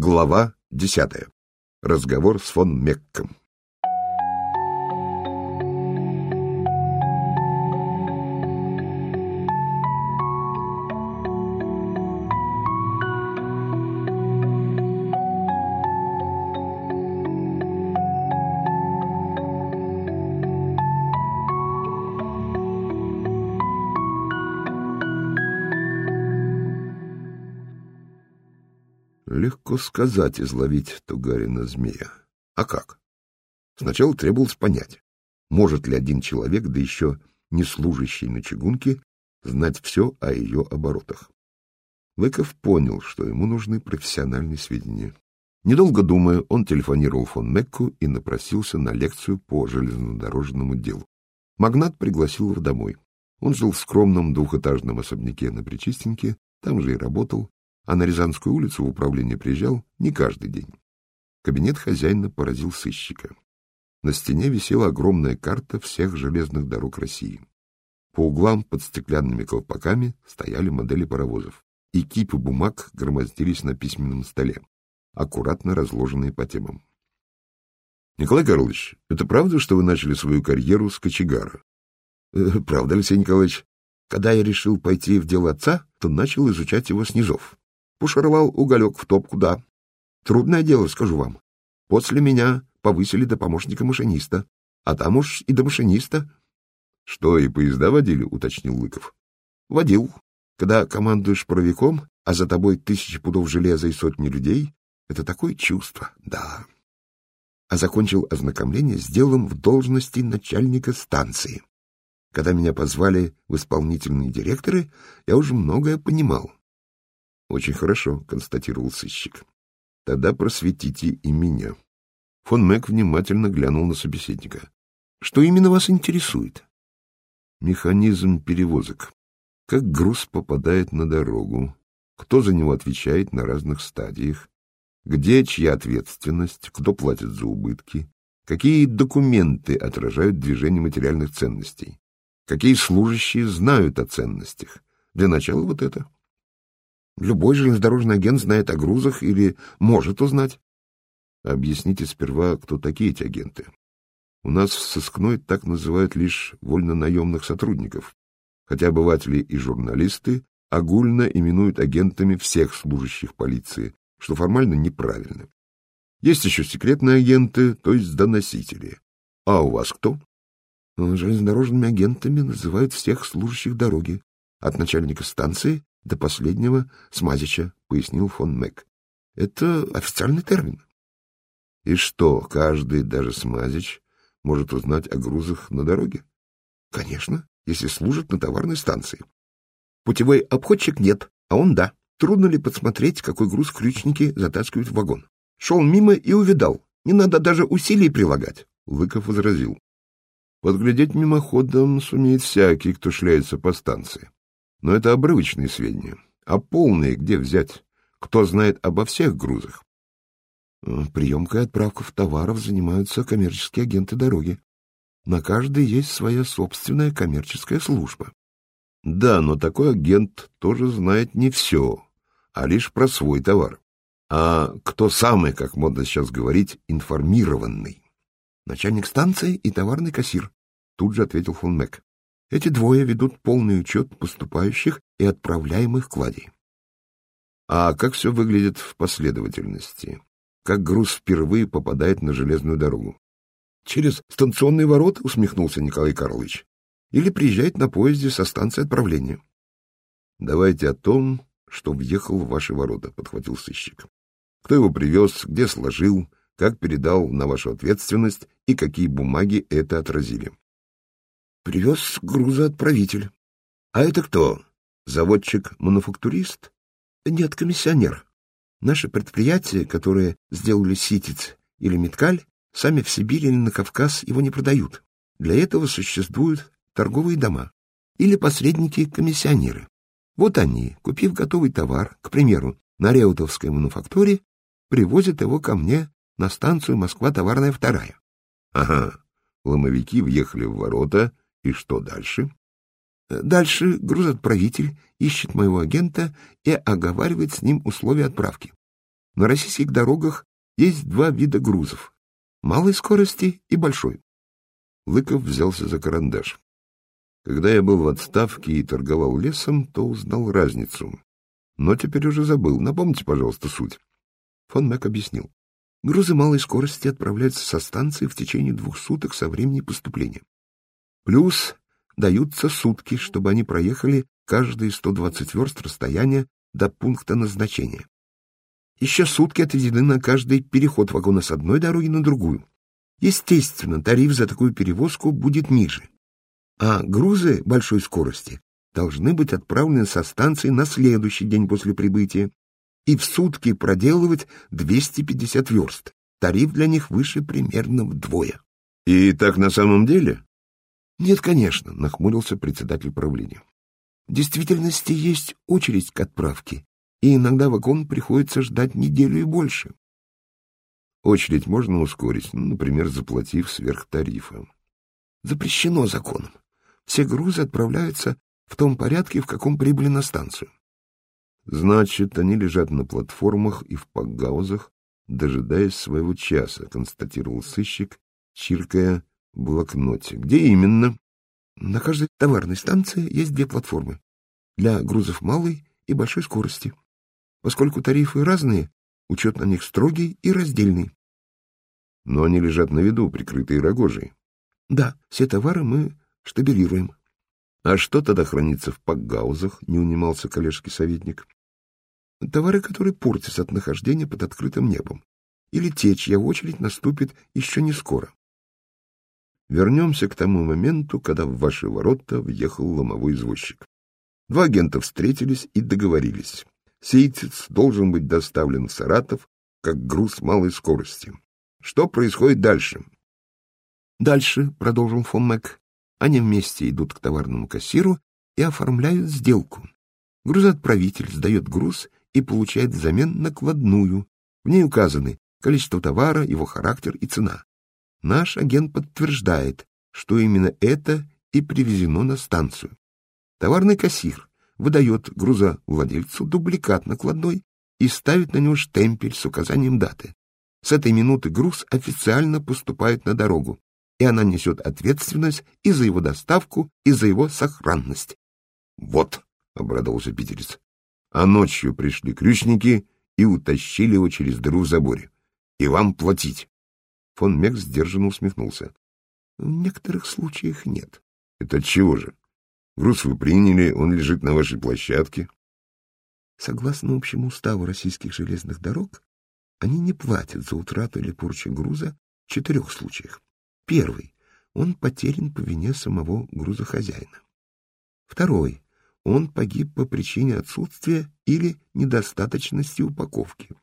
Глава десятая. Разговор с фон Мекком. Легко сказать изловить Тугарина змея. А как? Сначала требовалось понять, может ли один человек, да еще не служащий на чугунке, знать все о ее оборотах. Лыков понял, что ему нужны профессиональные сведения. Недолго думая, он телефонировал фон Мекку и напросился на лекцию по железнодорожному делу. Магнат пригласил его домой. Он жил в скромном двухэтажном особняке на Причистенке, там же и работал, а на Рязанскую улицу в управление приезжал не каждый день. Кабинет хозяина поразил сыщика. На стене висела огромная карта всех железных дорог России. По углам под стеклянными колпаками стояли модели паровозов, и кипы бумаг громоздились на письменном столе, аккуратно разложенные по темам. — Николай Карлович, это правда, что вы начали свою карьеру с кочегара? «Э, — Правда, Алексей Николаевич. Когда я решил пойти в дело отца, то начал изучать его снизов. Пошаровал уголек в топку, да. Трудное дело, скажу вам. После меня повысили до помощника машиниста, а там уж и до машиниста. — Что, и поезда водили? — уточнил Лыков. — Водил. Когда командуешь правиком, а за тобой тысячи пудов железа и сотни людей, это такое чувство, да. А закончил ознакомление с делом в должности начальника станции. Когда меня позвали в исполнительные директоры, я уже многое понимал. — Очень хорошо, — констатировал сыщик. — Тогда просветите и меня. Фон Мэг внимательно глянул на собеседника. — Что именно вас интересует? — Механизм перевозок. Как груз попадает на дорогу, кто за него отвечает на разных стадиях, где чья ответственность, кто платит за убытки, какие документы отражают движение материальных ценностей, какие служащие знают о ценностях. Для начала вот это. Любой железнодорожный агент знает о грузах или может узнать. Объясните сперва, кто такие эти агенты. У нас в сыскной так называют лишь вольно-наемных сотрудников, хотя обыватели и журналисты огульно именуют агентами всех служащих полиции, что формально неправильно. Есть еще секретные агенты, то есть доносители. А у вас кто? Железнодорожными агентами называют всех служащих дороги, от начальника станции до последнего Смазича, — пояснил фон Мэг. — Это официальный термин. — И что, каждый, даже Смазич, может узнать о грузах на дороге? — Конечно, если служит на товарной станции. Путевой обходчик нет, а он да. Трудно ли подсмотреть, какой груз крючники затаскивают в вагон? Шел мимо и увидал. Не надо даже усилий прилагать. Лыков возразил. Подглядеть мимоходом сумеет всякий, кто шляется по станции. Но это обрывочные сведения. А полные где взять? Кто знает обо всех грузах? Приемкой и отправкой товаров занимаются коммерческие агенты дороги. На каждой есть своя собственная коммерческая служба. Да, но такой агент тоже знает не все, а лишь про свой товар. А кто самый, как модно сейчас говорить, информированный? Начальник станции и товарный кассир, тут же ответил фон Мэг. Эти двое ведут полный учет поступающих и отправляемых кладей. А как все выглядит в последовательности? Как груз впервые попадает на железную дорогу? Через станционный ворот, усмехнулся Николай Карлович. Или приезжает на поезде со станции отправления. Давайте о том, что въехал в ваши ворота, подхватил сыщик. Кто его привез, где сложил, как передал на вашу ответственность и какие бумаги это отразили. Привез грузоотправитель. А это кто? Заводчик-мануфактурист? Нет, комиссионер. Наши предприятия, которые сделали ситец или меткаль, сами в Сибири или на Кавказ его не продают. Для этого существуют торговые дома или посредники-комиссионеры. Вот они, купив готовый товар, к примеру, на Реутовской мануфактуре, привозят его ко мне на станцию Москва товарная вторая. Ага, ломовики въехали в ворота, и что дальше? Дальше грузоотправитель ищет моего агента и оговаривает с ним условия отправки. На российских дорогах есть два вида грузов — малой скорости и большой. Лыков взялся за карандаш. Когда я был в отставке и торговал лесом, то узнал разницу. Но теперь уже забыл. Напомните, пожалуйста, суть. Фон Мэг объяснил. Грузы малой скорости отправляются со станции в течение двух суток со времени поступления. Плюс даются сутки, чтобы они проехали каждые 120 верст расстояния до пункта назначения. Еще сутки отведены на каждый переход вагона с одной дороги на другую. Естественно, тариф за такую перевозку будет ниже. А грузы большой скорости должны быть отправлены со станции на следующий день после прибытия и в сутки проделывать 250 верст. Тариф для них выше примерно вдвое. И так на самом деле? Нет, конечно, нахмурился председатель правления. В действительности есть очередь к отправке, и иногда вагон приходится ждать неделю и больше. Очередь можно ускорить, ну, например, заплатив сверх тарифа. Запрещено законом. Все грузы отправляются в том порядке, в каком прибыли на станцию. Значит, они лежат на платформах и в пакгаузах, дожидаясь своего часа, констатировал сыщик, чиркая блокноте. Где именно? На каждой товарной станции есть две платформы. Для грузов малой и большой скорости. Поскольку тарифы разные, учет на них строгий и раздельный. Но они лежат на виду, прикрытые рогожей. Да, все товары мы штабелируем. А что тогда хранится в пакгаузах, не унимался коллежский советник? Товары, которые портятся от нахождения под открытым небом. Или те, чья очередь наступит еще не скоро. Вернемся к тому моменту, когда в ваши ворота въехал ломовой извозчик. Два агента встретились и договорились. Сейтец должен быть доставлен в Саратов как груз малой скорости. Что происходит дальше? Дальше, — продолжил фон Мэг, — они вместе идут к товарному кассиру и оформляют сделку. Грузоотправитель сдает груз и получает взамен накладную. В ней указаны количество товара, его характер и цена. Наш агент подтверждает, что именно это и привезено на станцию. Товарный кассир выдает грузовладельцу дубликат накладной и ставит на него штемпель с указанием даты. С этой минуты груз официально поступает на дорогу, и она несет ответственность и за его доставку, и за его сохранность. — Вот, — обрадовался питерец, — а ночью пришли крючники и утащили его через дыру в заборе. И вам платить. Фон Мек сдержанно усмехнулся. — В некоторых случаях нет. — Это чего же? Груз вы приняли, он лежит на вашей площадке. Согласно общему уставу российских железных дорог, они не платят за утрату или порчу груза в четырех случаях. Первый — он потерян по вине самого грузохозяина. Второй — он погиб по причине отсутствия или недостаточности упаковки.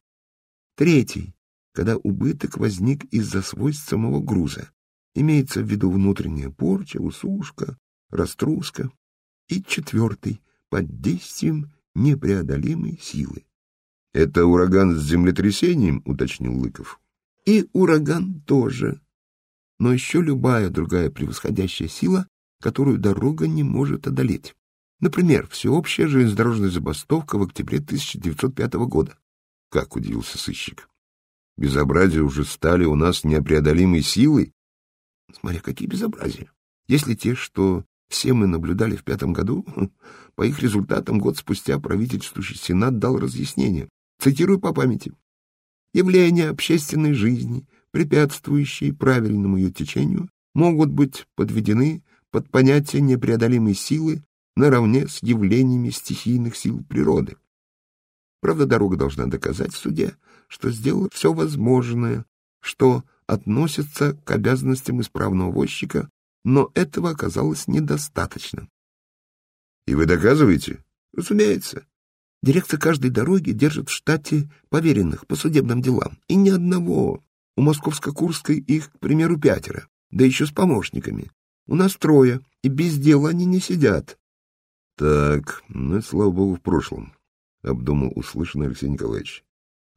Третий когда убыток возник из-за свойств самого груза. Имеется в виду внутренняя порча, усушка, раструска. И четвертый — под действием непреодолимой силы. — Это ураган с землетрясением, — уточнил Лыков. — И ураган тоже. Но еще любая другая превосходящая сила, которую дорога не может одолеть. Например, всеобщая железнодорожная забастовка в октябре 1905 года. Как удивился сыщик безобразия уже стали у нас непреодолимой силой. Смотря какие безобразия. Если те, что все мы наблюдали в пятом году, по их результатам год спустя правительствующий Сенат дал разъяснение. Цитирую по памяти. Явления общественной жизни, препятствующие правильному ее течению, могут быть подведены под понятие непреодолимой силы наравне с явлениями стихийных сил природы. Правда, дорога должна доказать в суде, что сделала все возможное, что относится к обязанностям исправного возчика, но этого оказалось недостаточно. — И вы доказываете? — Разумеется. Директор каждой дороги держит в штате поверенных по судебным делам. И ни одного. У Московско-Курской их, к примеру, пятеро, да еще с помощниками. У нас трое, и без дела они не сидят. — Так, ну, слава богу, в прошлом, — обдумал услышанный Алексей Николаевич.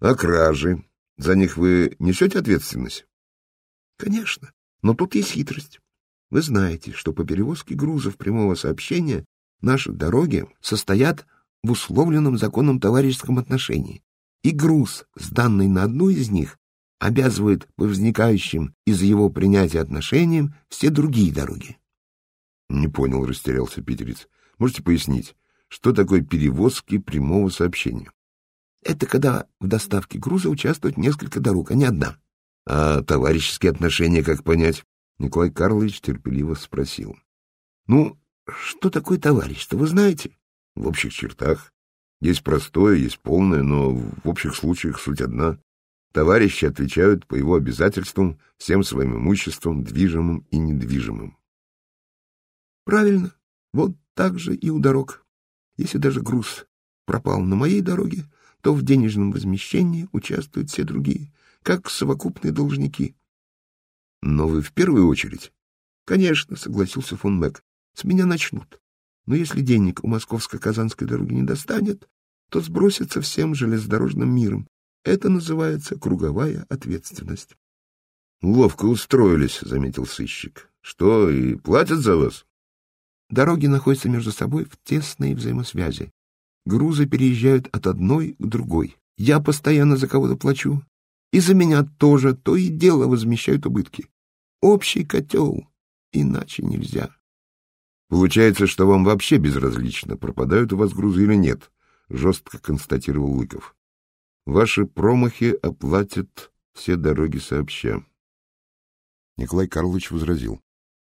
А кражи? За них вы несете ответственность? Конечно, но тут есть хитрость. Вы знаете, что по перевозке грузов прямого сообщения наши дороги состоят в условленном законом товарищеском отношении, и груз, сданный на одну из них, обязывает по возникающим из его принятия отношениям все другие дороги. — Не понял, растерялся питерец. — Можете пояснить, что такое перевозки прямого сообщения? — Это когда в доставке груза участвует несколько дорог, а не одна. — А товарищеские отношения как понять? Николай Карлович терпеливо спросил. — Ну, что такое товарищество, вы знаете? — В общих чертах. Есть простое, есть полное, но в общих случаях суть одна. Товарищи отвечают по его обязательствам всем своим имуществом, движимым и недвижимым. Правильно. Вот так же и у дорог. Если даже груз пропал на моей дороге, то в денежном возмещении участвуют все другие, как совокупные должники. Но вы в первую очередь? Конечно, согласился фон Мэг. С меня начнут. Но если денег у московско-казанской дороги не достанет, то сбросится всем железнодорожным миром. Это называется круговая ответственность. — Ловко устроились, — заметил сыщик. — Что, и платят за вас? Дороги находятся между собой в тесной взаимосвязи. Грузы переезжают от одной к другой. Я постоянно за кого-то плачу. И за меня тоже то и дело возмещают убытки. Общий котел. Иначе нельзя. Получается, что вам вообще безразлично, пропадают у вас грузы или нет, жестко констатировал Лыков. Ваши промахи оплатят все дороги сообща. Николай Карлович возразил.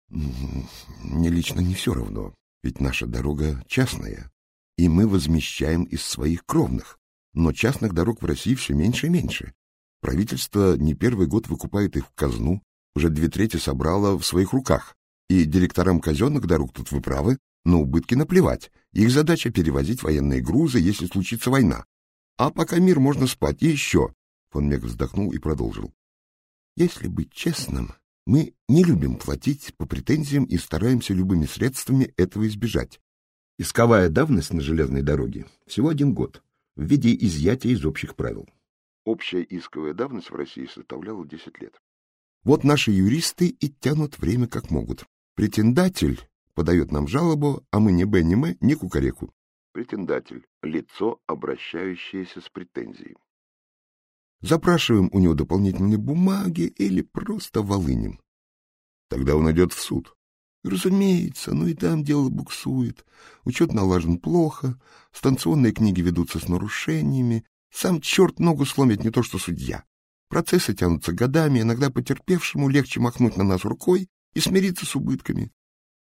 Мне лично не все равно, ведь наша дорога частная, и мы возмещаем из своих кровных. Но частных дорог в России все меньше и меньше. Правительство не первый год выкупает их в казну, уже две трети собрало в своих руках. И директорам казенных дорог тут вы правы, но убытки наплевать. Их задача перевозить военные грузы, если случится война. А пока мир, можно спать. И еще. Фон Мег вздохнул и продолжил. Если быть честным, мы не любим платить по претензиям и стараемся любыми средствами этого избежать. Исковая давность на железной дороге всего один год, в виде изъятия из общих правил. Общая исковая давность в России составляла 10 лет. Вот наши юристы и тянут время как могут. Претендатель подает нам жалобу, а мы ни б, ни м, ни кукареку. Претендатель — лицо, обращающееся с претензией. Запрашиваем у него дополнительные бумаги или просто волынем. Тогда он идет в суд. Разумеется, но и там дело буксует. Учет налажен плохо, станционные книги ведутся с нарушениями. Сам черт ногу сломит, не то что судья. Процессы тянутся годами, иногда потерпевшему легче махнуть на нас рукой и смириться с убытками.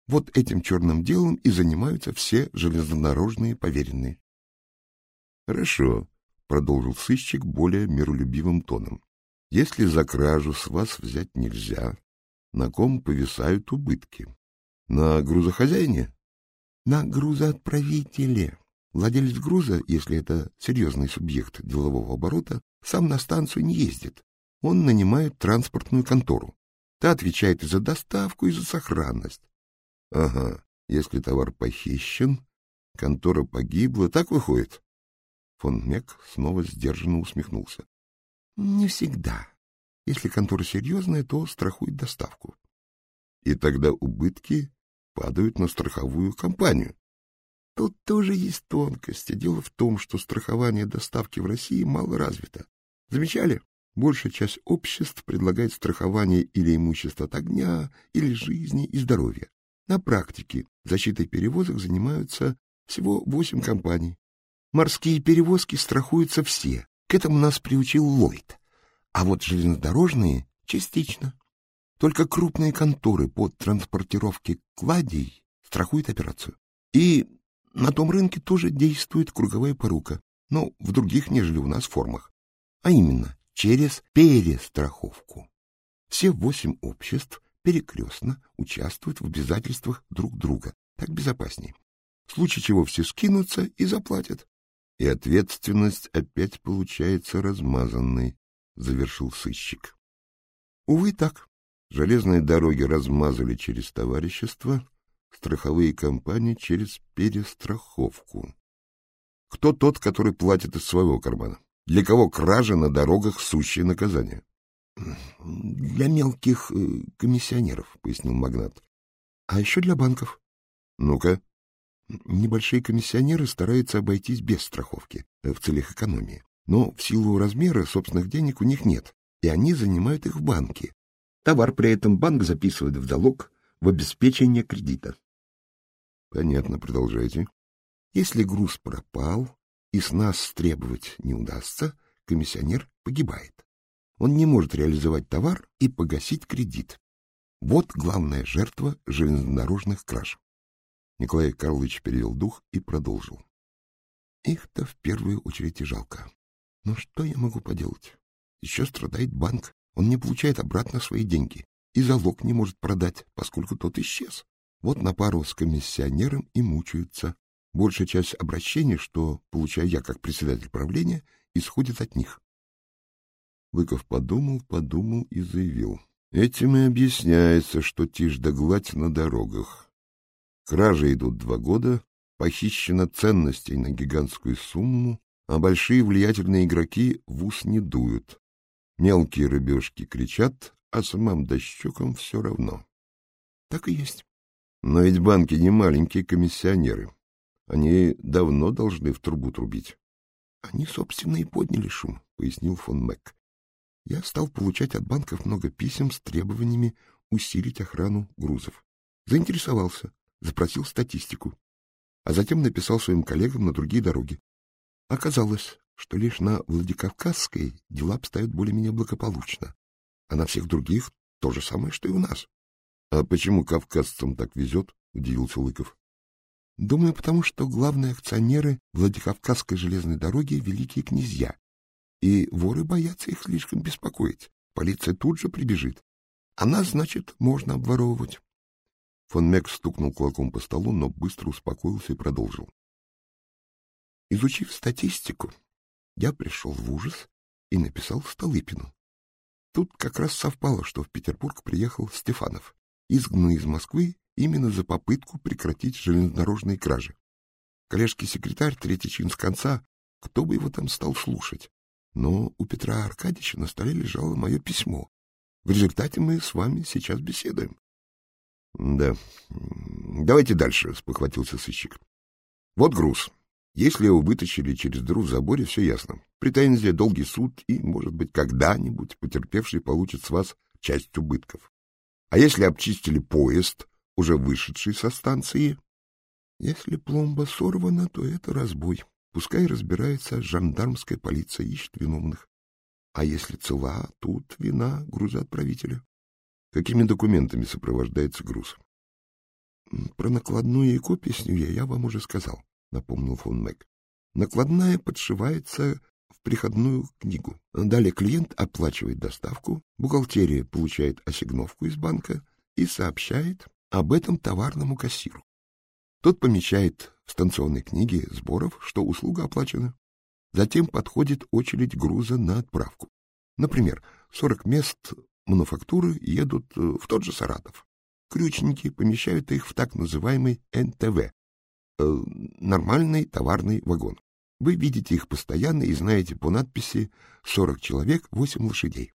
Вот этим черным делом и занимаются все железнодорожные поверенные. Хорошо, — продолжил сыщик более миролюбивым тоном. — Если за кражу с вас взять нельзя, на ком повисают убытки? На грузохозяине? — На грузоотправителе. Владелец груза, если это серьезный субъект делового оборота, сам на станцию не ездит. Он нанимает транспортную контору. Та отвечает и за доставку, и за сохранность. — Ага, если товар похищен, контора погибла, так выходит? Фон Мек снова сдержанно усмехнулся. — Не всегда. Если контора серьезная, то страхует доставку. — И тогда убытки падают на страховую компанию. Тут тоже есть тонкости. Дело в том, что страхование доставки в России мало развито. Замечали? Большая часть обществ предлагает страхование или имущества от огня, или жизни и здоровья. На практике защитой перевозок занимаются всего восемь компаний. Морские перевозки страхуются все. К этому нас приучил Ллойд. А вот железнодорожные — частично. Только крупные конторы по транспортировке кладей страхуют операцию. И на том рынке тоже действует круговая порука, но в других, нежели у нас, формах. А именно, через перестраховку. Все восемь обществ перекрестно участвуют в обязательствах друг друга. Так безопаснее. В случае чего все скинутся и заплатят и ответственность опять получается размазанной, — завершил сыщик. Увы, так. Железные дороги размазали через товарищество, страховые компании через перестраховку. Кто тот, который платит из своего кармана? Для кого кража на дорогах сущее наказание? — Для мелких э, комиссионеров, — пояснил магнат. — А еще для банков. — Ну-ка. Небольшие комиссионеры стараются обойтись без страховки э, в целях экономии. Но в силу размера собственных денег у них нет, и они занимают их в банке. Товар при этом банк записывает в залог в обеспечение кредита. Понятно, продолжайте. Если груз пропал и с нас требовать не удастся, комиссионер погибает. Он не может реализовать товар и погасить кредит. Вот главная жертва железнодорожных краж. Николай Карлович перевел дух и продолжил. Их-то в первую очередь и жалко. Но что я могу поделать? Еще страдает банк. Он не получает обратно свои деньги. И залог не может продать, поскольку тот исчез. Вот на пару с комиссионером и мучаются. Большая часть обращений, что получаю я как председатель правления, исходит от них. Лыков подумал, подумал и заявил. Этим и объясняется, что тишь да гладь на дорогах. Кражи идут два года, похищено ценностей на гигантскую сумму, а большие влиятельные игроки в ус не дуют. Мелкие рыбешки кричат, а самым дощекам все равно. Так и есть. Но ведь банки не маленькие комиссионеры. Они давно должны в трубу трубить. Они, собственно, и подняли шум, — пояснил фон Мэг. Я стал получать от банков много писем с требованиями усилить охрану грузов. Заинтересовался, запросил статистику, а затем написал своим коллегам на другие дороги. Оказалось, что лишь на Владикавказской дела обстоят более-менее благополучно, а на всех других то же самое, что и у нас. — А почему кавказцам так везет? — удивился Лыков. — Думаю, потому что главные акционеры Владикавказской железной дороги — великие князья, и воры боятся их слишком беспокоить. Полиция тут же прибежит. А нас, значит, можно обворовывать. Фон Мек стукнул кулаком по столу, но быстро успокоился и продолжил. Изучив статистику, я пришел в ужас и написал Столыпину. Тут как раз совпало, что в Петербург приехал Стефанов, изгнанный из Москвы именно за попытку прекратить железнодорожные кражи. Коллежский секретарь, третий чин с конца, кто бы его там стал слушать? Но у Петра Аркадьевича на столе лежало мое письмо. В результате мы с вами сейчас беседуем. — Да. Давайте дальше, — спохватился сыщик. — Вот груз. Если его вытащили через дыру в заборе, все ясно. Претензия, долгий суд, и, может быть, когда-нибудь потерпевший получит с вас часть убытков. А если обчистили поезд, уже вышедший со станции? Если пломба сорвана, то это разбой. Пускай разбирается жандармская полиция, ищет виновных. А если цела, тут вина грузоотправителя. Какими документами сопровождается груз? Про накладную и копесню я вам уже сказал, напомнил фон Мэг. Накладная подшивается в приходную книгу. Далее клиент оплачивает доставку, бухгалтерия получает ассигновку из банка и сообщает об этом товарному кассиру. Тот помечает в станционной книге сборов, что услуга оплачена. Затем подходит очередь груза на отправку. Например, 40 мест мануфактуры едут э, в тот же Саратов. Крючники помещают их в так называемый НТВ э, — нормальный товарный вагон. Вы видите их постоянно и знаете по надписи «40 человек, 8 лошадей».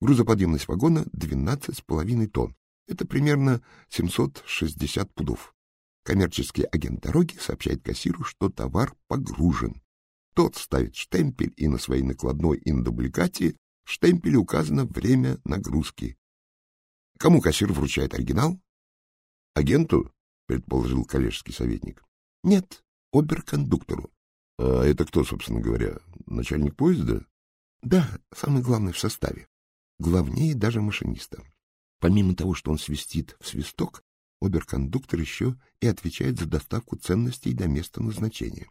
Грузоподъемность вагона — 12,5 тонн. Это примерно 760 пудов. Коммерческий агент дороги сообщает кассиру, что товар погружен. Тот ставит штемпель, и на своей накладной и на дубликате в штемпеле указано время нагрузки. Кому кассир вручает оригинал? Агенту, предположил коллежский советник. Нет, оберкондуктору. А это кто, собственно говоря, начальник поезда? Да, самый главный в составе. Главнее даже машиниста. Помимо того, что он свистит в свисток, Оберкондуктор еще и отвечает за доставку ценностей до места назначения.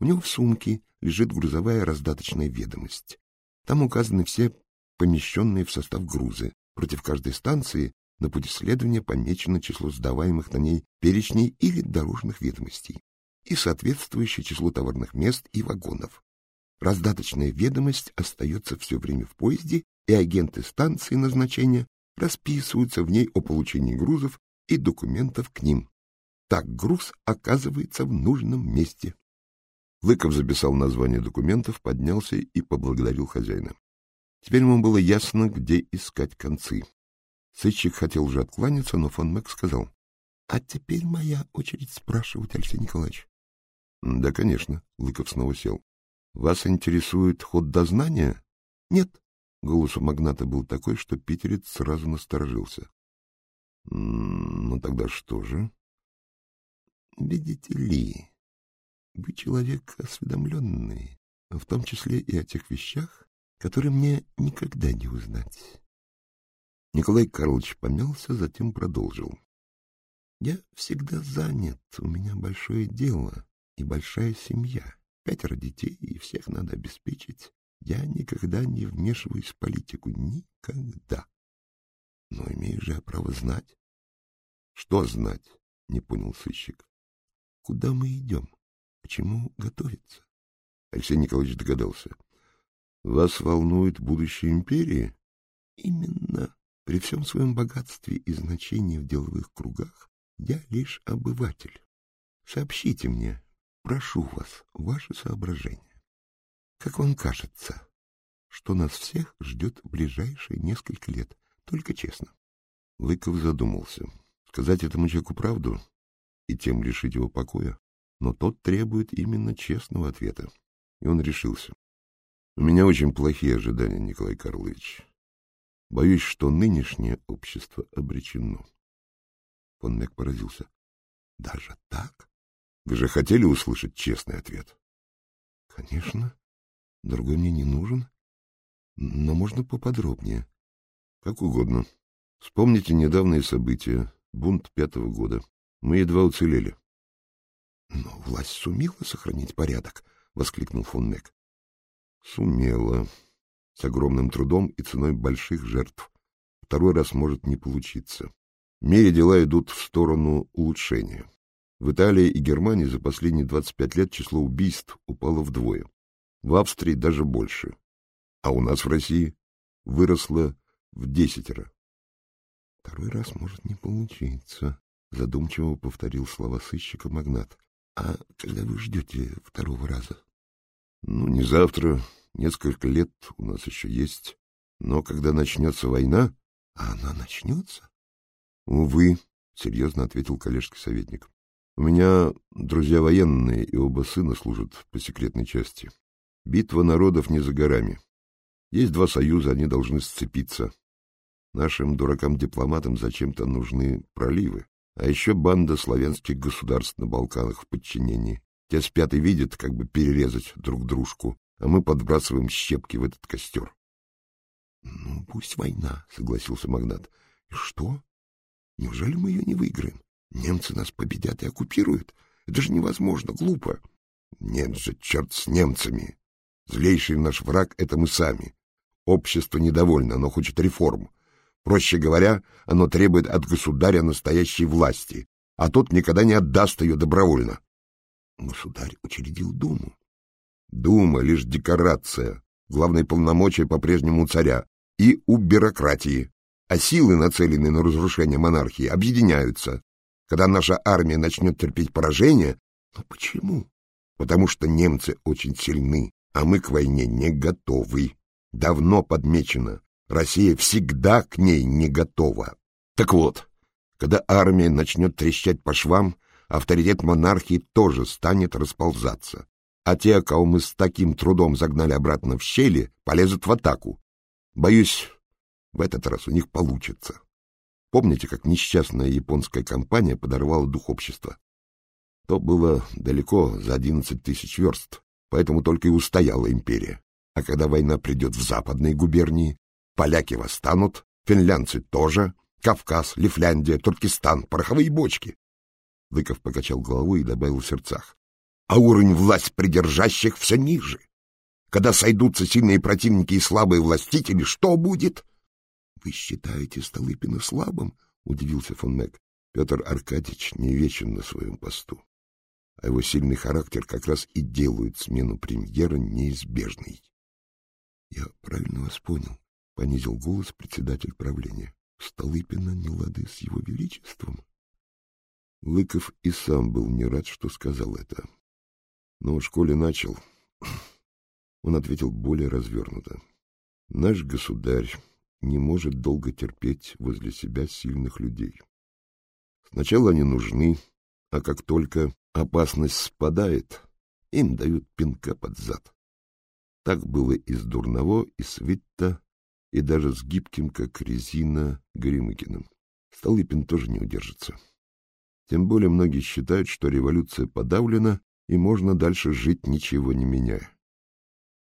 У него в сумке лежит грузовая раздаточная ведомость. Там указаны все помещенные в состав грузы. Против каждой станции на пути следования помечено число сдаваемых на ней перечней или дорожных ведомостей и соответствующее число товарных мест и вагонов. Раздаточная ведомость остается все время в поезде, и агенты станции назначения расписываются в ней о получении грузов и документов к ним. Так груз оказывается в нужном месте. Лыков записал название документов, поднялся и поблагодарил хозяина. Теперь ему было ясно, где искать концы. Сыщик хотел уже откланяться, но фон Мэг сказал. — А теперь моя очередь спрашивать, Алексей Николаевич. — Да, конечно. Лыков снова сел. Вас интересует ход дознания? Нет. Голос у магната был такой, что питерец сразу насторожился. Ну, тогда что же? Видите ли, вы человек осведомленный, в том числе и о тех вещах, которые мне никогда не узнать. Николай Карлович помялся, затем продолжил. Я всегда занят, у меня большое дело и большая семья, пятеро детей, и всех надо обеспечить. Я никогда не вмешиваюсь в политику, никогда. Но имею же право знать. Что знать? Не понял сыщик. Куда мы идем? К чему готовиться? Алексей Николаевич догадался. Вас волнует будущее империи? Именно. При всем своем богатстве и значении в деловых кругах я лишь обыватель. Сообщите мне, прошу вас, ваши соображения. Как вам кажется, что нас всех ждет ближайшие несколько лет? Только честно. Лыков задумался. Сказать этому человеку правду и тем лишить его покоя, но тот требует именно честного ответа. И он решился. У меня очень плохие ожидания, Николай Карлович. Боюсь, что нынешнее общество обречено. Фон Мек поразился. Даже так? Вы же хотели услышать честный ответ? Конечно. Другой мне не нужен. Но можно поподробнее. Как угодно. Вспомните недавние события, бунт пятого года. Мы едва уцелели. — Но власть сумела сохранить порядок, — воскликнул фон Мек. — Сумела. С огромным трудом и ценой больших жертв. Второй раз может не получиться. В мире дела идут в сторону улучшения. В Италии и Германии за последние 25 лет число убийств упало вдвое. В Австрии даже больше. А у нас в России выросло в десятеро. Второй раз может не получиться, задумчиво повторил слова сыщика магнат. А когда вы ждете второго раза? Ну, не завтра. Несколько лет у нас еще есть. Но когда начнется война... А она начнется? Увы, серьезно ответил коллежский советник. У меня друзья военные, и оба сына служат по секретной части. Битва народов не за горами. Есть два союза, они должны сцепиться. Нашим дуракам-дипломатам зачем-то нужны проливы. А еще банда славянских государств на Балканах в подчинении. Те спят и видят, как бы перерезать друг дружку, а мы подбрасываем щепки в этот костер. — Ну, пусть война, — согласился магнат. — И что? Неужели мы ее не выиграем? Немцы нас победят и оккупируют? Это же невозможно, глупо. Нет же, черт с немцами. Злейший наш враг — это мы сами. Общество недовольно, оно хочет реформ. Проще говоря, оно требует от государя настоящей власти, а тот никогда не отдаст ее добровольно. Государь учредил Думу. Дума — лишь декорация, главное полномочия по-прежнему царя и у бюрократии, а силы, нацеленные на разрушение монархии, объединяются. Когда наша армия начнет терпеть поражение... Но почему? Потому что немцы очень сильны, а мы к войне не готовы. Давно подмечено, Россия всегда к ней не готова. Так вот, когда армия начнет трещать по швам, авторитет монархии тоже станет расползаться. А те, кого мы с таким трудом загнали обратно в щели, полезут в атаку. Боюсь, в этот раз у них получится. Помните, как несчастная японская компания подорвала дух общества? То было далеко, за одиннадцать тысяч верст, поэтому только и устояла империя. А когда война придет в западные губернии, Поляки восстанут, финлянцы тоже, Кавказ, Лифляндия, Туркестан, пороховые бочки. Лыков покачал головой и добавил в сердцах. А уровень власть придержащих все ниже. Когда сойдутся сильные противники и слабые властители, что будет? — Вы считаете Столыпина слабым? — удивился фон Мек. Петр Аркадьевич не вечен на своем посту, а его сильный характер как раз и делает смену премьера неизбежной. — Я правильно вас понял? — понизил голос председатель правления. — Столыпина не лады с его величеством? Лыков и сам был не рад, что сказал это. Но в школе начал. Он ответил более развернуто. Наш государь не может долго терпеть возле себя сильных людей. Сначала они нужны, а как только опасность спадает, им дают пинка под зад. Так было и с Дурново, и с Витта, и даже с гибким, как резина, Горемыкиным. Столыпин тоже не удержится. Тем более многие считают, что революция подавлена, и можно дальше жить, ничего не меняя.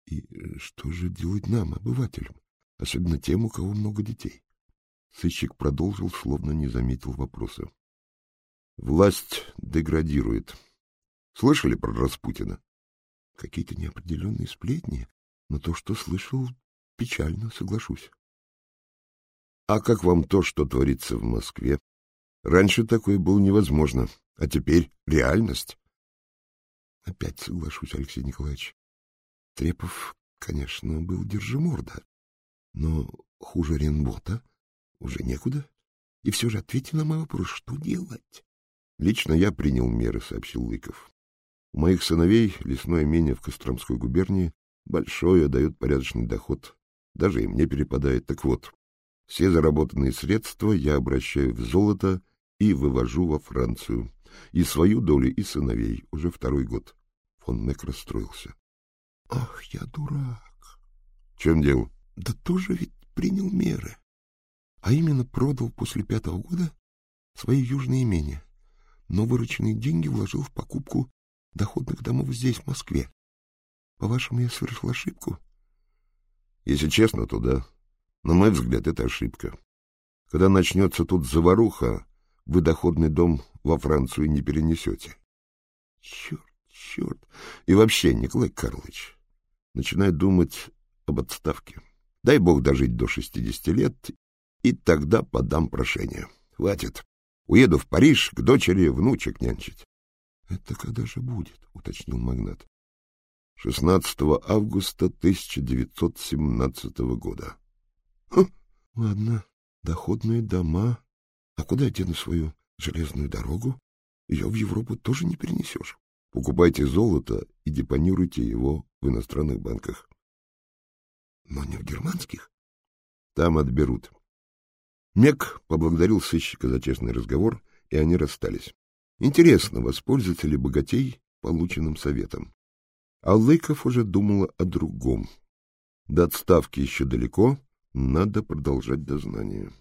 И что же делать нам, обывателям, особенно тем, у кого много детей? Сыщик продолжил, словно не заметил вопроса. Власть деградирует. Слышали про Распутина? Какие-то неопределенные сплетни, но то, что слышал, печально, соглашусь. А как вам то, что творится в Москве? Раньше такое было невозможно, а теперь реальность. Опять соглашусь, Алексей Николаевич. Трепов, конечно, был держиморда, но хуже Ренбота уже некуда. И все же ответьте на мой вопрос, что делать? Лично я принял меры, сообщил Лыков. У моих сыновей лесное имение в Костромской губернии большое, дает порядочный доход. Даже и мне перепадает. Так вот, все заработанные средства я обращаю в золото и вывожу во Францию. И свою долю, и сыновей. Уже второй год. Фон Мек расстроился. — Ах, я дурак. — Чем дело? — Да тоже ведь принял меры. А именно продал после пятого года свои южные имения, но вырученные деньги вложил в покупку доходных домов здесь, в Москве. По-вашему, я совершил ошибку? Если честно, то да. На мой взгляд, это ошибка. Когда начнется тут заваруха, вы доходный дом во Францию не перенесете. Черт, черт. И вообще, Николай Карлович, начинаю думать об отставке. Дай бог дожить до шестидесяти лет, и тогда подам прошение. Хватит. Уеду в Париж к дочери внучек нянчить. — Это когда же будет? — уточнил магнат. — 16 августа 1917 года. Хм, — Ладно, доходные дома. А куда я дену свою железную дорогу? Ее в Европу тоже не перенесешь. Покупайте золото и депонируйте его в иностранных банках. Но не в германских. Там отберут. Мек поблагодарил сыщика за честный разговор, и они расстались. Интересно, воспользуется ли богатей полученным советом. А Лыков уже думала о другом. До отставки еще далеко, надо продолжать дознание.